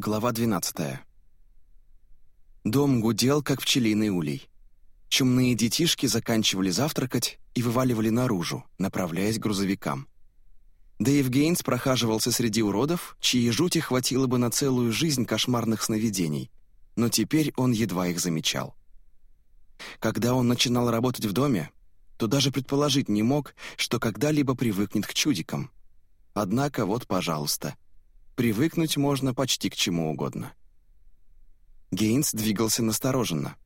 Глава 12. Дом гудел, как пчелиный улей. Чумные детишки заканчивали завтракать и вываливали наружу, направляясь к грузовикам. Дэйв Гейнс прохаживался среди уродов, чьи жути хватило бы на целую жизнь кошмарных сновидений, но теперь он едва их замечал. Когда он начинал работать в доме, то даже предположить не мог, что когда-либо привыкнет к чудикам. Однако вот, пожалуйста — Привыкнуть можно почти к чему угодно. Гейнс двигался настороженно,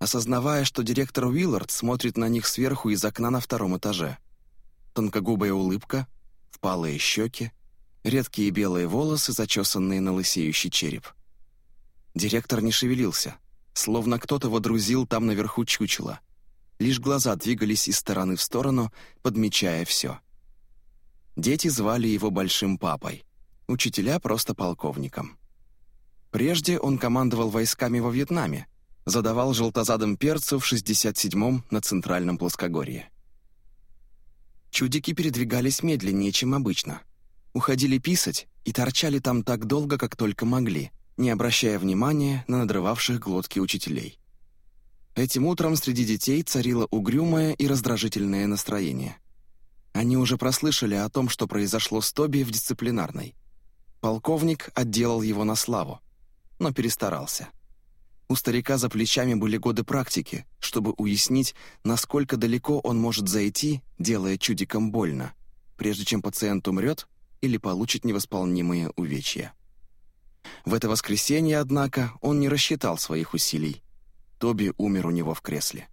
осознавая, что директор Уиллард смотрит на них сверху из окна на втором этаже. Тонкогубая улыбка, впалые щеки, редкие белые волосы, зачесанные на лысеющий череп. Директор не шевелился, словно кто-то водрузил там наверху чучело. Лишь глаза двигались из стороны в сторону, подмечая все. Дети звали его Большим Папой — учителя просто полковником. Прежде он командовал войсками во Вьетнаме, задавал желтозадым перцу в 67-м на Центральном плоскогорье. Чудики передвигались медленнее, чем обычно. Уходили писать и торчали там так долго, как только могли, не обращая внимания на надрывавших глотки учителей. Этим утром среди детей царило угрюмое и раздражительное настроение. Они уже прослышали о том, что произошло с Тоби в дисциплинарной. Полковник отделал его на славу, но перестарался. У старика за плечами были годы практики, чтобы уяснить, насколько далеко он может зайти, делая чудиком больно, прежде чем пациент умрет или получит невосполнимые увечья. В это воскресенье, однако, он не рассчитал своих усилий. Тоби умер у него в кресле.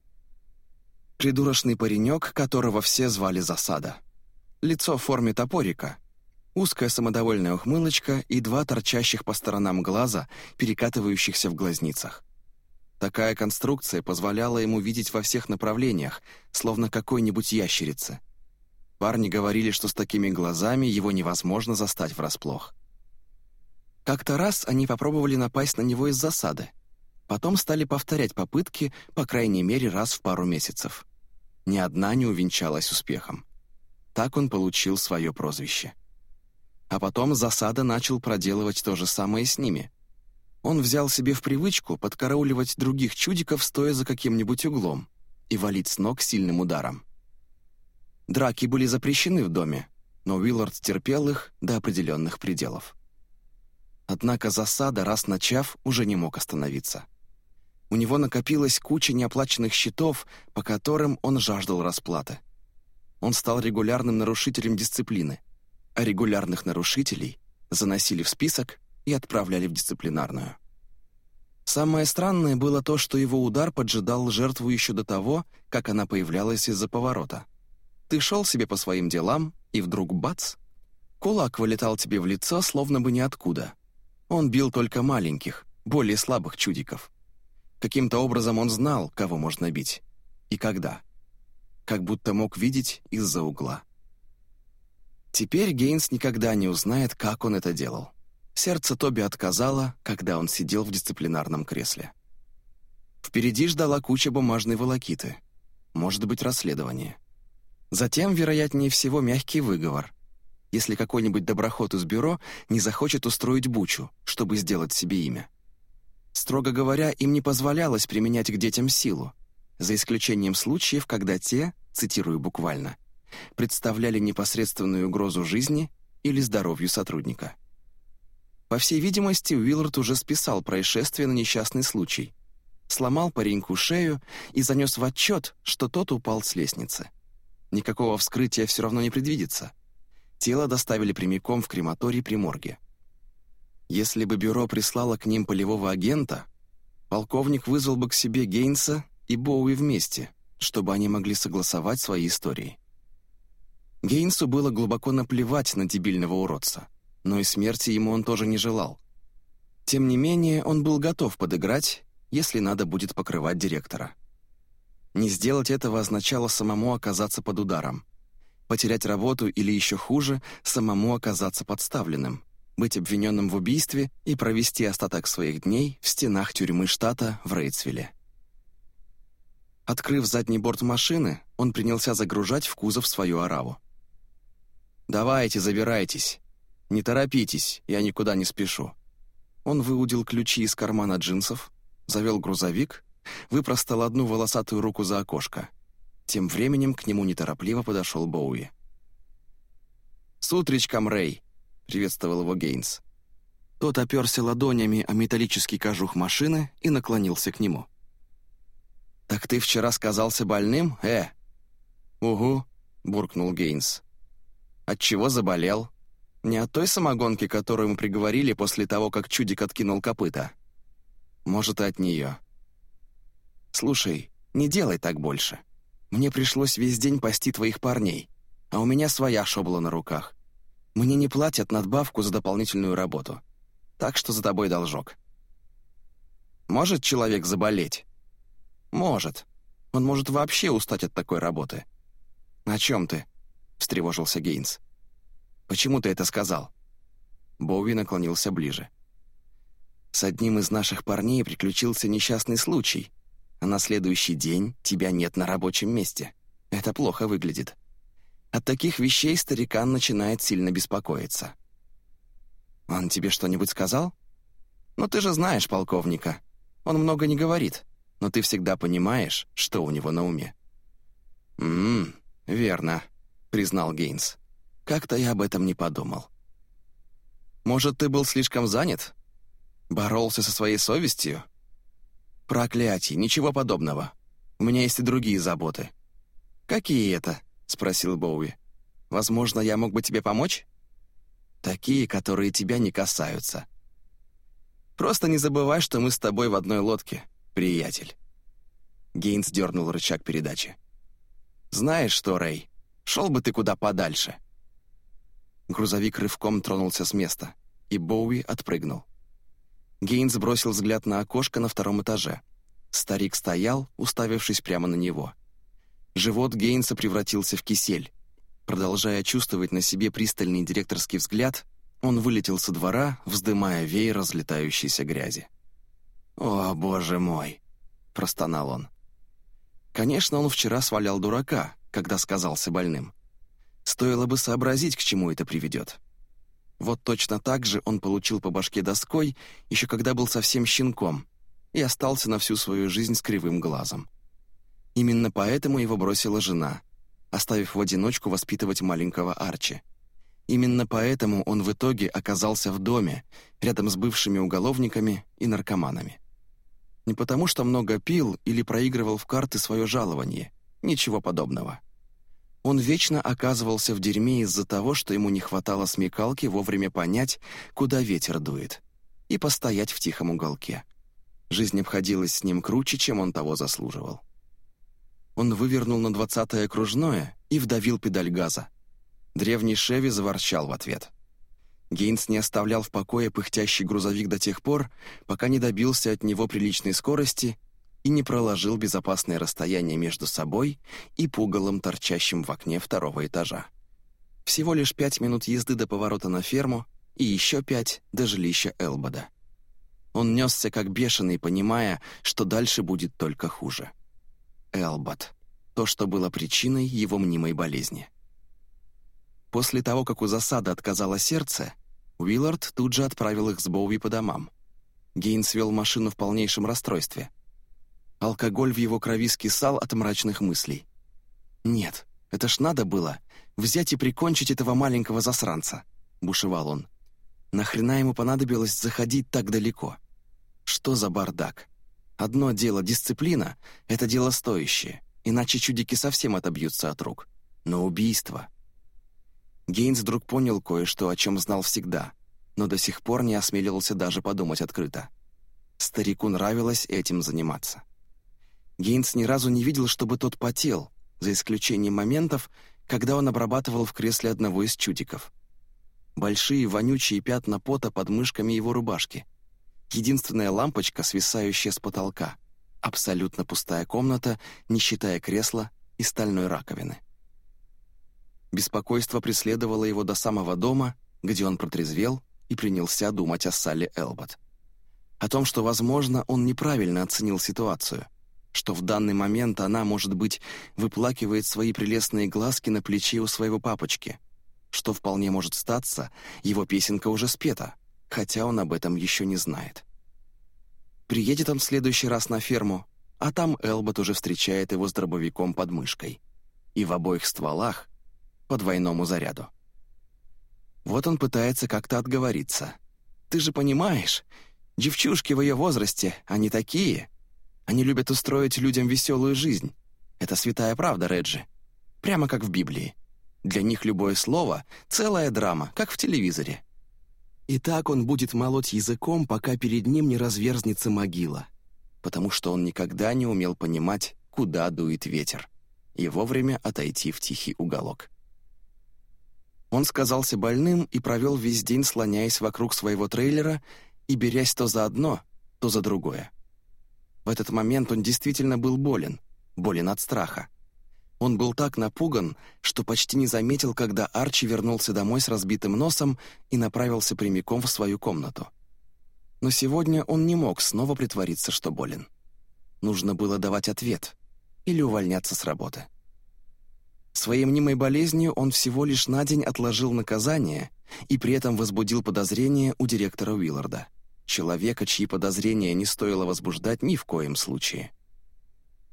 Придурочный паренек, которого все звали Засада. Лицо в форме топорика — узкая самодовольная ухмылочка и два торчащих по сторонам глаза, перекатывающихся в глазницах. Такая конструкция позволяла ему видеть во всех направлениях, словно какой-нибудь ящерицы. Парни говорили, что с такими глазами его невозможно застать врасплох. Как-то раз они попробовали напасть на него из засады. Потом стали повторять попытки, по крайней мере, раз в пару месяцев. Ни одна не увенчалась успехом. Так он получил свое прозвище. А потом засада начал проделывать то же самое с ними. Он взял себе в привычку подкарауливать других чудиков, стоя за каким-нибудь углом, и валить с ног сильным ударом. Драки были запрещены в доме, но Уиллард терпел их до определенных пределов. Однако засада, раз начав, уже не мог остановиться. У него накопилась куча неоплаченных счетов, по которым он жаждал расплаты. Он стал регулярным нарушителем дисциплины — а регулярных нарушителей заносили в список и отправляли в дисциплинарную. Самое странное было то, что его удар поджидал жертву еще до того, как она появлялась из-за поворота. Ты шел себе по своим делам, и вдруг бац! Кулак вылетал тебе в лицо, словно бы ниоткуда. Он бил только маленьких, более слабых чудиков. Каким-то образом он знал, кого можно бить. И когда. Как будто мог видеть из-за угла. Теперь Гейнс никогда не узнает, как он это делал. Сердце Тоби отказало, когда он сидел в дисциплинарном кресле. Впереди ждала куча бумажной волокиты. Может быть, расследование. Затем, вероятнее всего, мягкий выговор. Если какой-нибудь доброход из бюро не захочет устроить бучу, чтобы сделать себе имя. Строго говоря, им не позволялось применять к детям силу, за исключением случаев, когда те, цитирую буквально, представляли непосредственную угрозу жизни или здоровью сотрудника. По всей видимости, Уиллард уже списал происшествие на несчастный случай. Сломал пареньку шею и занес в отчет, что тот упал с лестницы. Никакого вскрытия все равно не предвидится. Тело доставили прямиком в крематорий при морге. Если бы бюро прислало к ним полевого агента, полковник вызвал бы к себе Гейнса и Боуи вместе, чтобы они могли согласовать свои истории. Гейнсу было глубоко наплевать на дебильного уродца, но и смерти ему он тоже не желал. Тем не менее, он был готов подыграть, если надо будет покрывать директора. Не сделать этого означало самому оказаться под ударом. Потерять работу или еще хуже, самому оказаться подставленным, быть обвиненным в убийстве и провести остаток своих дней в стенах тюрьмы штата в Рейтсвилле. Открыв задний борт машины, он принялся загружать в кузов свою ораву. «Давайте, забирайтесь. Не торопитесь, я никуда не спешу». Он выудил ключи из кармана джинсов, завел грузовик, выпростал одну волосатую руку за окошко. Тем временем к нему неторопливо подошел Боуи. «С Рэй!» — приветствовал его Гейнс. Тот оперся ладонями о металлический кожух машины и наклонился к нему. «Так ты вчера сказался больным, э?» «Угу», — буркнул Гейнс. «От чего заболел?» «Не от той самогонки, которую мы приговорили после того, как чудик откинул копыта?» «Может, и от нее». «Слушай, не делай так больше. Мне пришлось весь день пасти твоих парней, а у меня своя шобла на руках. Мне не платят надбавку за дополнительную работу, так что за тобой должок». «Может человек заболеть?» «Может. Он может вообще устать от такой работы». «О чем ты?» — встревожился Гейнс. «Почему ты это сказал?» Боуи наклонился ближе. «С одним из наших парней приключился несчастный случай, а на следующий день тебя нет на рабочем месте. Это плохо выглядит. От таких вещей старикан начинает сильно беспокоиться». «Он тебе что-нибудь сказал?» «Ну ты же знаешь полковника. Он много не говорит, но ты всегда понимаешь, что у него на уме». «Ммм, верно», — признал Гейнс. «Как-то я об этом не подумал». «Может, ты был слишком занят? Боролся со своей совестью?» «Проклятие, ничего подобного. У меня есть и другие заботы». «Какие это?» — спросил Боуи. «Возможно, я мог бы тебе помочь?» «Такие, которые тебя не касаются». «Просто не забывай, что мы с тобой в одной лодке, приятель». Гейнс дернул рычаг передачи. «Знаешь что, Рэй, шел бы ты куда подальше». Грузовик рывком тронулся с места, и Боуи отпрыгнул. Гейнс бросил взгляд на окошко на втором этаже. Старик стоял, уставившись прямо на него. Живот Гейнса превратился в кисель. Продолжая чувствовать на себе пристальный директорский взгляд, он вылетел со двора, вздымая веер разлетающейся грязи. «О, боже мой!» — простонал он. Конечно, он вчера свалял дурака, когда сказался больным. Стоило бы сообразить, к чему это приведет. Вот точно так же он получил по башке доской, еще когда был совсем щенком, и остался на всю свою жизнь с кривым глазом. Именно поэтому его бросила жена, оставив в одиночку воспитывать маленького Арчи. Именно поэтому он в итоге оказался в доме, рядом с бывшими уголовниками и наркоманами. Не потому что много пил или проигрывал в карты свое жалование, ничего подобного. Он вечно оказывался в дерьме из-за того, что ему не хватало смекалки вовремя понять, куда ветер дует, и постоять в тихом уголке. Жизнь обходилась с ним круче, чем он того заслуживал. Он вывернул на двадцатое окружное и вдавил педаль газа. Древний Шеви заворчал в ответ. Гейнс не оставлял в покое пыхтящий грузовик до тех пор, пока не добился от него приличной скорости и не проложил безопасное расстояние между собой и пугалом, торчащим в окне второго этажа. Всего лишь пять минут езды до поворота на ферму и еще пять до жилища Элбода. Он несся как бешеный, понимая, что дальше будет только хуже. Элбод. То, что было причиной его мнимой болезни. После того, как у засады отказало сердце, Уиллард тут же отправил их с Боуи по домам. Гейнс вел машину в полнейшем расстройстве — Алкоголь в его крови скисал от мрачных мыслей. «Нет, это ж надо было взять и прикончить этого маленького засранца», — бушевал он. «Нахрена ему понадобилось заходить так далеко? Что за бардак? Одно дело дисциплина — это дело стоящее, иначе чудики совсем отобьются от рук. Но убийство...» Гейнс вдруг понял кое-что, о чем знал всегда, но до сих пор не осмеливался даже подумать открыто. Старику нравилось этим заниматься. Гейнс ни разу не видел, чтобы тот потел, за исключением моментов, когда он обрабатывал в кресле одного из чудиков. Большие вонючие пятна пота под мышками его рубашки. Единственная лампочка, свисающая с потолка. Абсолютно пустая комната, не считая кресла и стальной раковины. Беспокойство преследовало его до самого дома, где он протрезвел и принялся думать о Салли Элбот. О том, что, возможно, он неправильно оценил ситуацию — что в данный момент она, может быть, выплакивает свои прелестные глазки на плече у своего папочки, что вполне может статься, его песенка уже спета, хотя он об этом еще не знает. Приедет он в следующий раз на ферму, а там Элбот уже встречает его с дробовиком под мышкой. И в обоих стволах по двойному заряду. Вот он пытается как-то отговориться. «Ты же понимаешь, девчушки в ее возрасте, они такие. Они любят устроить людям веселую жизнь. Это святая правда, Реджи. Прямо как в Библии. Для них любое слово — целая драма, как в телевизоре. И так он будет молоть языком, пока перед ним не разверзнется могила, потому что он никогда не умел понимать, куда дует ветер, и вовремя отойти в тихий уголок. Он сказался больным и провел весь день, слоняясь вокруг своего трейлера и берясь то за одно, то за другое. В этот момент он действительно был болен, болен от страха. Он был так напуган, что почти не заметил, когда Арчи вернулся домой с разбитым носом и направился прямиком в свою комнату. Но сегодня он не мог снова притвориться, что болен. Нужно было давать ответ или увольняться с работы. Своей мнимой болезнью он всего лишь на день отложил наказание и при этом возбудил подозрение у директора Уилларда, человека, чьи подозрения не стоило возбуждать ни в коем случае.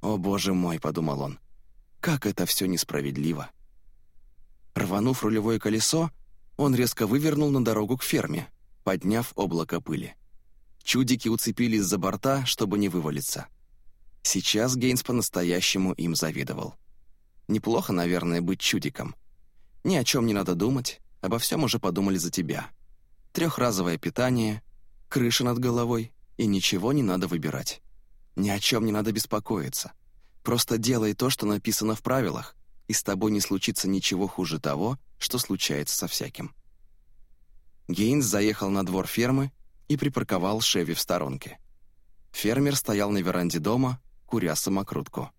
«О, боже мой», — подумал он, как это все несправедливо. Рванув рулевое колесо, он резко вывернул на дорогу к ферме, подняв облако пыли. Чудики уцепились за борта, чтобы не вывалиться. Сейчас Гейнс по-настоящему им завидовал. Неплохо, наверное, быть чудиком. Ни о чем не надо думать, обо всем уже подумали за тебя. Трехразовое питание, крыша над головой, и ничего не надо выбирать. Ни о чем не надо беспокоиться. Просто делай то, что написано в правилах, и с тобой не случится ничего хуже того, что случается со всяким». Гейнс заехал на двор фермы и припарковал Шеви в сторонке. Фермер стоял на веранде дома, куря самокрутку.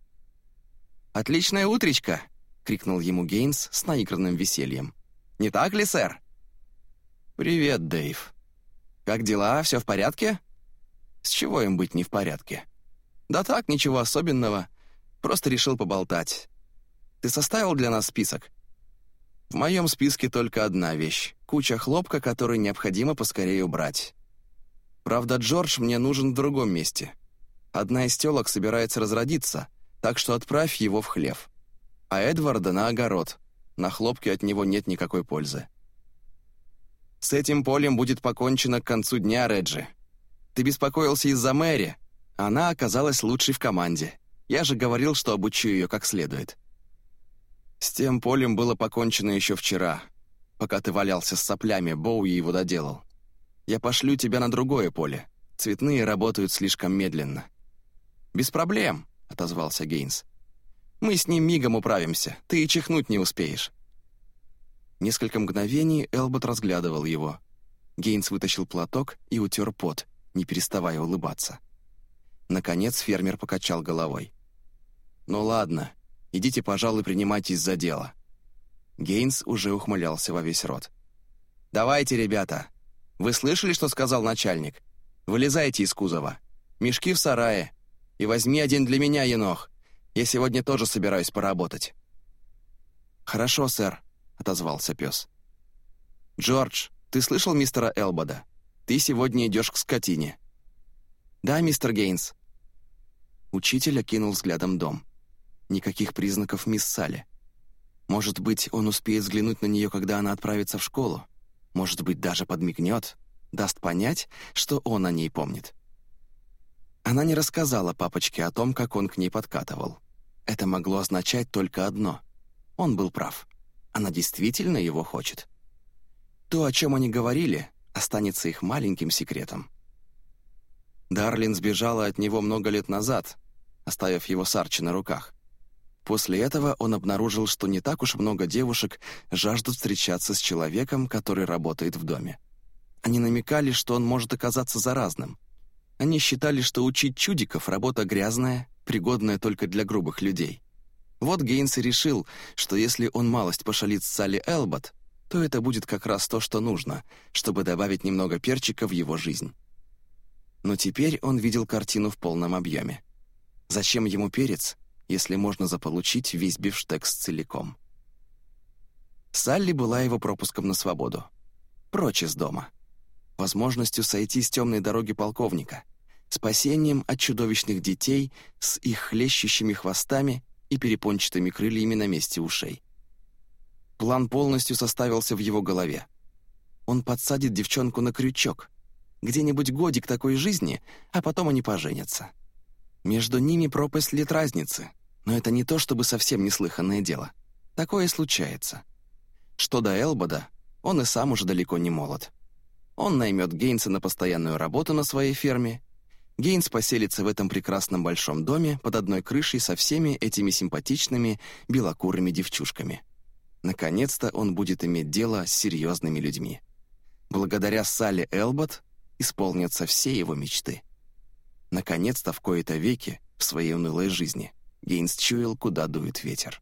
«Отличная утречка!» — крикнул ему Гейнс с наигранным весельем. «Не так ли, сэр?» «Привет, Дэйв. Как дела? Все в порядке?» «С чего им быть не в порядке?» «Да так, ничего особенного. Просто решил поболтать. Ты составил для нас список?» «В моем списке только одна вещь — куча хлопка, который необходимо поскорее убрать. Правда, Джордж мне нужен в другом месте. Одна из телок собирается разродиться, так что отправь его в хлев. А Эдварда на огород. На хлопке от него нет никакой пользы. С этим полем будет покончено к концу дня, Реджи. Ты беспокоился из-за Мэри. Она оказалась лучшей в команде. Я же говорил, что обучу ее как следует. С тем полем было покончено еще вчера. Пока ты валялся с соплями, Боуи его доделал. Я пошлю тебя на другое поле. Цветные работают слишком медленно». «Без проблем», — отозвался Гейнс. «Мы с ним мигом управимся, ты и чихнуть не успеешь». Несколько мгновений Элбот разглядывал его. Гейнс вытащил платок и утер пот, не переставая улыбаться. Наконец фермер покачал головой. «Ну ладно, идите, пожалуй, принимайтесь за дело». Гейнс уже ухмылялся во весь рот. «Давайте, ребята. Вы слышали, что сказал начальник? Вылезайте из кузова. Мешки в сарае. И возьми один для меня, енох. Я сегодня тоже собираюсь поработать». «Хорошо, сэр», — отозвался пес. «Джордж, ты слышал мистера Элбода? Ты сегодня идешь к скотине». «Да, мистер Гейнс». Учитель окинул взглядом дом. Никаких признаков мисс Салли. Может быть, он успеет взглянуть на нее, когда она отправится в школу? Может быть, даже подмигнет, даст понять, что он о ней помнит. Она не рассказала папочке о том, как он к ней подкатывал. Это могло означать только одно. Он был прав. Она действительно его хочет. То, о чем они говорили, останется их маленьким секретом. Дарлин сбежала от него много лет назад, оставив его с Арчи на руках. После этого он обнаружил, что не так уж много девушек жаждут встречаться с человеком, который работает в доме. Они намекали, что он может оказаться заразным. Они считали, что учить чудиков — работа грязная, пригодная только для грубых людей. Вот Гейнс и решил, что если он малость пошалит с Салли Элбот, то это будет как раз то, что нужно, чтобы добавить немного перчика в его жизнь. Но теперь он видел картину в полном объеме. Зачем ему перец, если можно заполучить весь бифштекс целиком. Салли была его пропуском на свободу. Прочь из дома. возможностью сойти с темной дороги полковника, спасением от чудовищных детей с их хлещущими хвостами и перепончатыми крыльями на месте ушей. План полностью составился в его голове. Он подсадит девчонку на крючок. Где-нибудь годик такой жизни, а потом они поженятся. Между ними пропасть лет разницы, но это не то чтобы совсем неслыханное дело. Такое случается. Что до Элбода, он и сам уже далеко не молод. Он наймет Гейнса на постоянную работу на своей ферме. Гейнс поселится в этом прекрасном большом доме под одной крышей со всеми этими симпатичными белокурыми девчушками. Наконец-то он будет иметь дело с серьезными людьми. Благодаря Салли Элбот исполнятся все его мечты. Наконец-то в кои-то веки в своей унылой жизни Гейнс чуял, куда дует ветер.